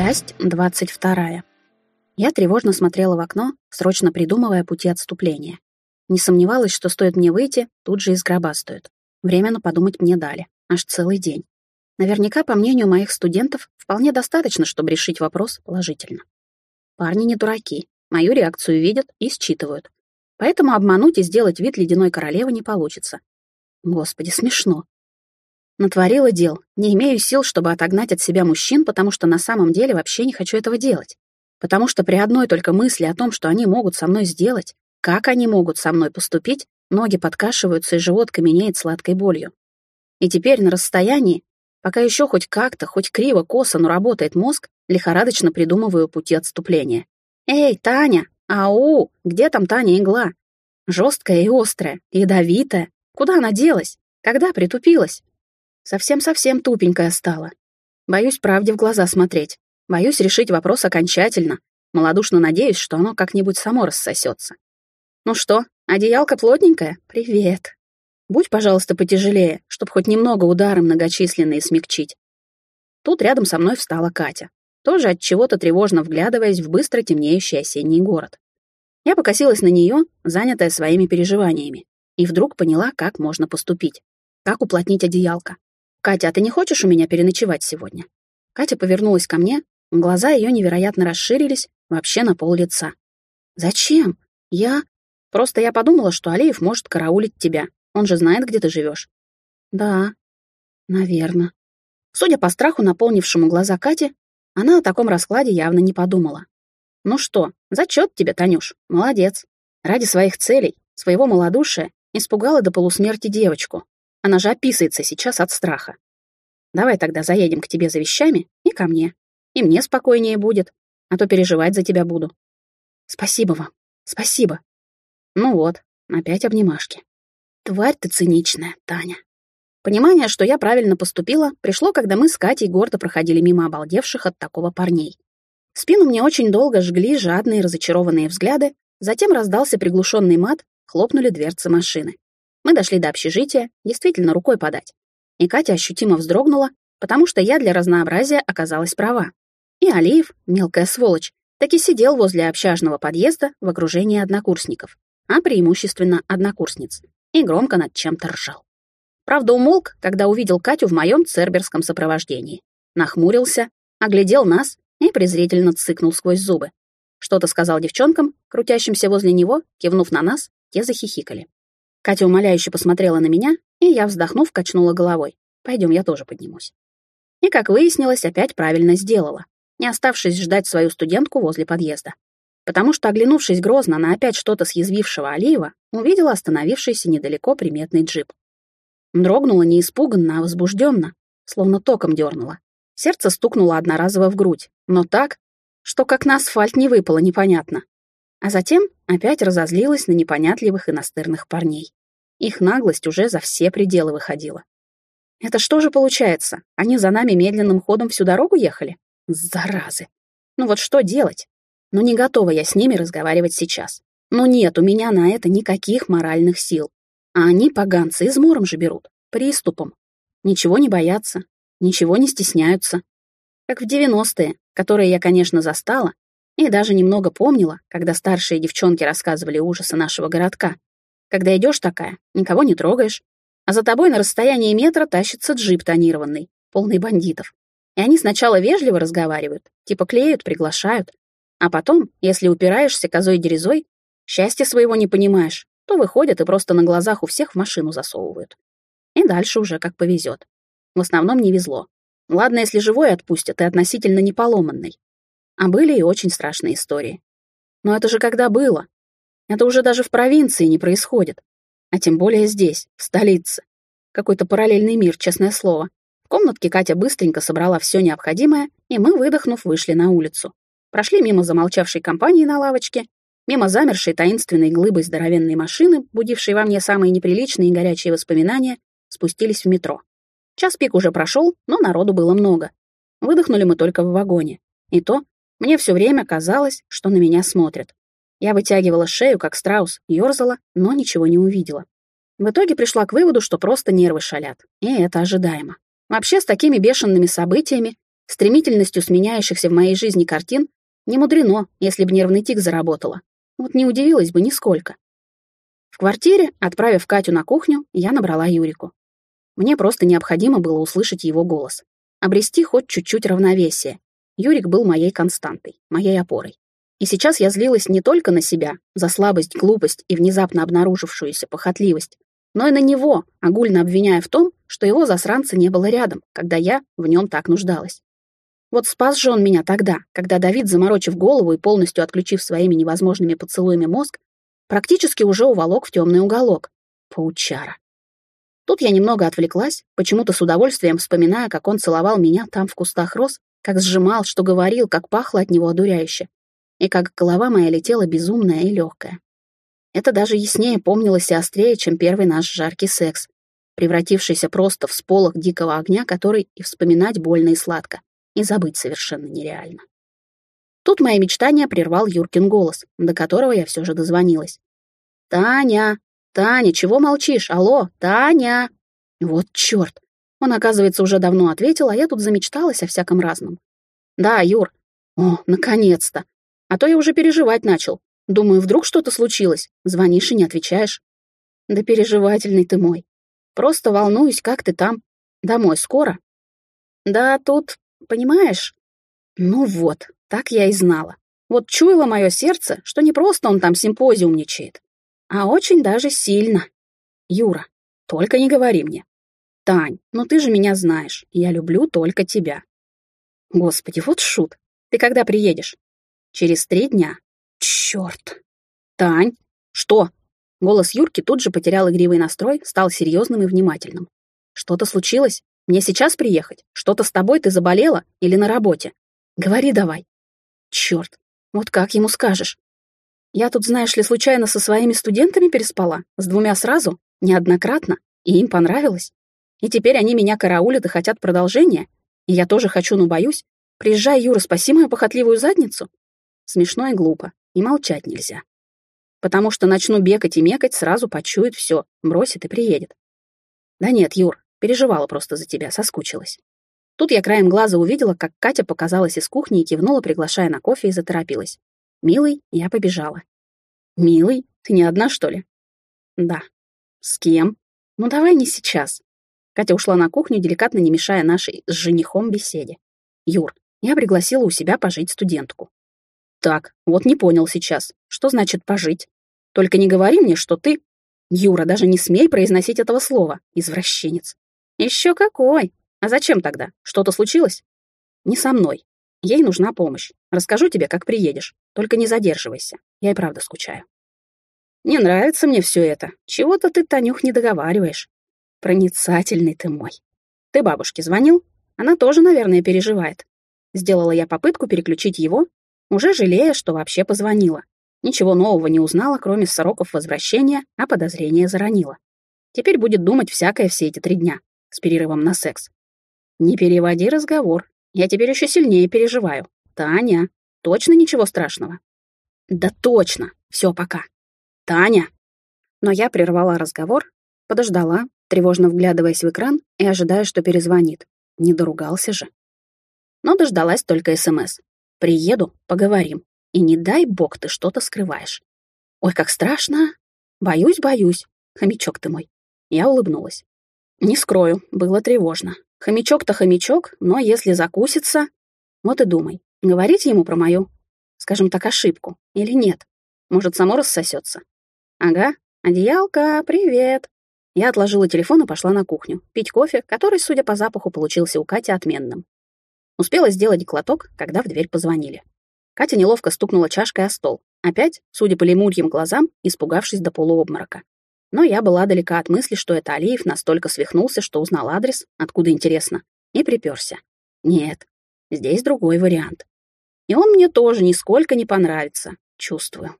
Часть двадцать вторая. Я тревожно смотрела в окно, срочно придумывая пути отступления. Не сомневалась, что стоит мне выйти, тут же изгробастают. Временно подумать мне дали. Аж целый день. Наверняка, по мнению моих студентов, вполне достаточно, чтобы решить вопрос положительно. Парни не дураки. Мою реакцию видят и считывают. Поэтому обмануть и сделать вид ледяной королевы не получится. Господи, смешно. Натворила дел, не имею сил, чтобы отогнать от себя мужчин, потому что на самом деле вообще не хочу этого делать. Потому что при одной только мысли о том, что они могут со мной сделать, как они могут со мной поступить, ноги подкашиваются и живот каменеет сладкой болью. И теперь на расстоянии, пока еще хоть как-то, хоть криво, косо, но работает мозг, лихорадочно придумываю пути отступления. «Эй, Таня! Ау! Где там Таня игла? Жесткая и острая, ядовитая. Куда она делась? Когда притупилась? Совсем-совсем тупенькая стала. Боюсь правде в глаза смотреть. Боюсь решить вопрос окончательно. Малодушно надеюсь, что оно как-нибудь само рассосется. Ну что, одеялка плотненькая? Привет. Будь, пожалуйста, потяжелее, чтобы хоть немного удары многочисленные смягчить. Тут рядом со мной встала Катя, тоже от чего-то тревожно вглядываясь в быстро темнеющий осенний город. Я покосилась на нее, занятая своими переживаниями, и вдруг поняла, как можно поступить. Как уплотнить одеялко. «Катя, а ты не хочешь у меня переночевать сегодня?» Катя повернулась ко мне, глаза ее невероятно расширились, вообще на пол лица. «Зачем? Я...» «Просто я подумала, что Алиев может караулить тебя. Он же знает, где ты живешь». «Да, наверное». Судя по страху, наполнившему глаза Кати, она о таком раскладе явно не подумала. «Ну что, зачет тебе, Танюш, молодец. Ради своих целей, своего малодушия, испугала до полусмерти девочку, она же описывается сейчас от страха. Давай тогда заедем к тебе за вещами и ко мне. И мне спокойнее будет, а то переживать за тебя буду. Спасибо вам, спасибо. Ну вот, опять обнимашки. Тварь ты циничная, Таня. Понимание, что я правильно поступила, пришло, когда мы с Катей гордо проходили мимо обалдевших от такого парней. Спину мне очень долго жгли жадные разочарованные взгляды, затем раздался приглушенный мат, хлопнули дверцы машины. Мы дошли до общежития, действительно рукой подать. И Катя ощутимо вздрогнула, потому что я для разнообразия оказалась права. И Алиев, мелкая сволочь, таки сидел возле общажного подъезда в окружении однокурсников, а преимущественно однокурсниц, и громко над чем-то ржал. Правда, умолк, когда увидел Катю в моем церберском сопровождении. Нахмурился, оглядел нас и презрительно цыкнул сквозь зубы. Что-то сказал девчонкам, крутящимся возле него, кивнув на нас, те захихикали. Катя умоляюще посмотрела на меня, и я, вздохнув, качнула головой. Пойдем, я тоже поднимусь. И, как выяснилось, опять правильно сделала, не оставшись ждать свою студентку возле подъезда. Потому что, оглянувшись грозно на опять что-то съязвившего Алиева, увидела остановившийся недалеко приметный джип. Дрогнула не испуганно, а возбужденно, словно током дернула. Сердце стукнуло одноразово в грудь, но так, что как на асфальт не выпало непонятно. А затем опять разозлилась на непонятливых и настырных парней. Их наглость уже за все пределы выходила. Это что же получается? Они за нами медленным ходом всю дорогу ехали? Заразы. Ну вот что делать? Ну не готова я с ними разговаривать сейчас. Ну нет у меня на это никаких моральных сил. А они, поганцы, измором же берут. Приступом. Ничего не боятся. Ничего не стесняются. Как в девяностые, которые я, конечно, застала, и даже немного помнила, когда старшие девчонки рассказывали ужасы нашего городка, когда идешь такая, никого не трогаешь, а за тобой на расстоянии метра тащится джип тонированный, полный бандитов. И они сначала вежливо разговаривают, типа клеют, приглашают, а потом, если упираешься козой-дерезой, счастья своего не понимаешь, то выходят и просто на глазах у всех в машину засовывают. И дальше уже как повезет. В основном не везло. Ладно, если живой отпустят и относительно не поломанный. А были и очень страшные истории. Но это же когда было, это уже даже в провинции не происходит. А тем более здесь, в столице. Какой-то параллельный мир, честное слово. В комнатке Катя быстренько собрала все необходимое, и мы, выдохнув, вышли на улицу. Прошли мимо замолчавшей компании на лавочке, мимо замершей таинственной глыбой здоровенной машины, будившей во мне самые неприличные и горячие воспоминания, спустились в метро. Час пик уже прошел, но народу было много. Выдохнули мы только в вагоне. И то, мне все время казалось, что на меня смотрят. Я вытягивала шею, как страус, ерзала, но ничего не увидела. В итоге пришла к выводу, что просто нервы шалят, и это ожидаемо. Вообще, с такими бешеными событиями Стремительностью сменяющихся в моей жизни картин не мудрено, если б нервный тик заработала. Вот не удивилась бы нисколько. В квартире, отправив Катю на кухню, я набрала Юрику. Мне просто необходимо было услышать его голос. Обрести хоть чуть-чуть равновесие. Юрик был моей константой, моей опорой. И сейчас я злилась не только на себя за слабость, глупость и внезапно обнаружившуюся похотливость, но и на него, огульно обвиняя в том, что его засранца не было рядом, когда я в нем так нуждалась. Вот спас же он меня тогда, когда Давид, заморочив голову и полностью отключив своими невозможными поцелуями мозг, практически уже уволок в темный уголок. Паучара. Тут я немного отвлеклась, почему-то с удовольствием вспоминая, как он целовал меня там в кустах роз, как сжимал, что говорил, как пахло от него одуряюще, и как голова моя летела безумная и легкая. Это даже яснее помнилось и острее, чем первый наш жаркий секс, превратившийся просто в сполох дикого огня, который и вспоминать больно и сладко, и забыть совершенно нереально. Тут мои мечтания прервал Юркин голос, до которого я все же дозвонилась. «Таня! Таня, чего молчишь? Алло, Таня!» Вот черт! Он, оказывается, уже давно ответил, а я тут замечталась о всяком разном. «Да, Юр. О, наконец-то! А то я уже переживать начал. Думаю, вдруг что-то случилось. Звонишь и не отвечаешь. Да переживательный ты мой. Просто волнуюсь, как ты там. Домой скоро? Да тут, понимаешь? Ну вот, так я и знала. Вот чуяло мое сердце, что не просто он там симпозиумничает, а очень даже сильно. Юра, только не говори мне. Тань, ну ты же меня знаешь, я люблю только тебя. Господи, вот шут. Ты когда приедешь? Через три дня. Черт. Тань, что? Голос Юрки тут же потерял игривый настрой, стал серьезным и внимательным. Что-то случилось? Мне сейчас приехать? Что-то с тобой ты заболела или на работе? Говори давай. Черт, вот как ему скажешь? Я тут, знаешь ли, случайно со своими студентами переспала, с двумя сразу, неоднократно, и им понравилось. И теперь они меня караулят и хотят продолжения, и я тоже хочу, но боюсь. Приезжай, Юра, спаси мою похотливую задницу. Смешно и глупо, и молчать нельзя. Потому что начну бегать и мекать, сразу почует все, бросит и приедет. Да нет, Юр, переживала просто за тебя, соскучилась. Тут я краем глаза увидела, как Катя показалась из кухни и кивнула, приглашая на кофе, и заторопилась. «Милый, я побежала». «Милый? Ты не одна, что ли?» «Да». «С кем?» «Ну давай не сейчас». Катя ушла на кухню, деликатно не мешая нашей с женихом беседе. «Юр, я пригласила у себя пожить студентку». «Так, вот не понял сейчас. Что значит пожить? Только не говори мне, что ты...» «Юра, даже не смей произносить этого слова, извращенец». «Еще какой!» А зачем тогда? Что-то случилось? Не со мной. Ей нужна помощь. Расскажу тебе, как приедешь. Только не задерживайся. Я и правда скучаю. Не нравится мне все это. Чего-то ты, Танюх, не договариваешь. Проницательный ты мой. Ты бабушке звонил? Она тоже, наверное, переживает. Сделала я попытку переключить его, уже жалея, что вообще позвонила. Ничего нового не узнала, кроме сроков возвращения, а подозрение заронила. Теперь будет думать всякое все эти три дня, с перерывом на секс. «Не переводи разговор. Я теперь еще сильнее переживаю. Таня, точно ничего страшного?» «Да точно. Все, пока. Таня!» Но я прервала разговор, подождала, тревожно вглядываясь в экран и ожидая, что перезвонит. Не доругался же. Но дождалась только СМС. «Приеду, поговорим. И не дай бог ты что-то скрываешь». «Ой, как страшно! Боюсь, боюсь. Хомячок ты мой». Я улыбнулась. Не скрою, было тревожно. Хомячок-то хомячок, но если закусится... Вот и думай, говорить ему про мою, скажем так, ошибку или нет. Может, само рассосется. Ага, одеялка, привет. Я отложила телефон и пошла на кухню, пить кофе, который, судя по запаху, получился у Кати отменным. Успела сделать глоток, когда в дверь позвонили. Катя неловко стукнула чашкой о стол, опять, судя по лемурьим глазам, испугавшись до полуобморока. Но я была далека от мысли, что это Алиев настолько свихнулся, что узнал адрес, откуда интересно, и приперся. Нет, здесь другой вариант. И он мне тоже нисколько не понравится, чувствую.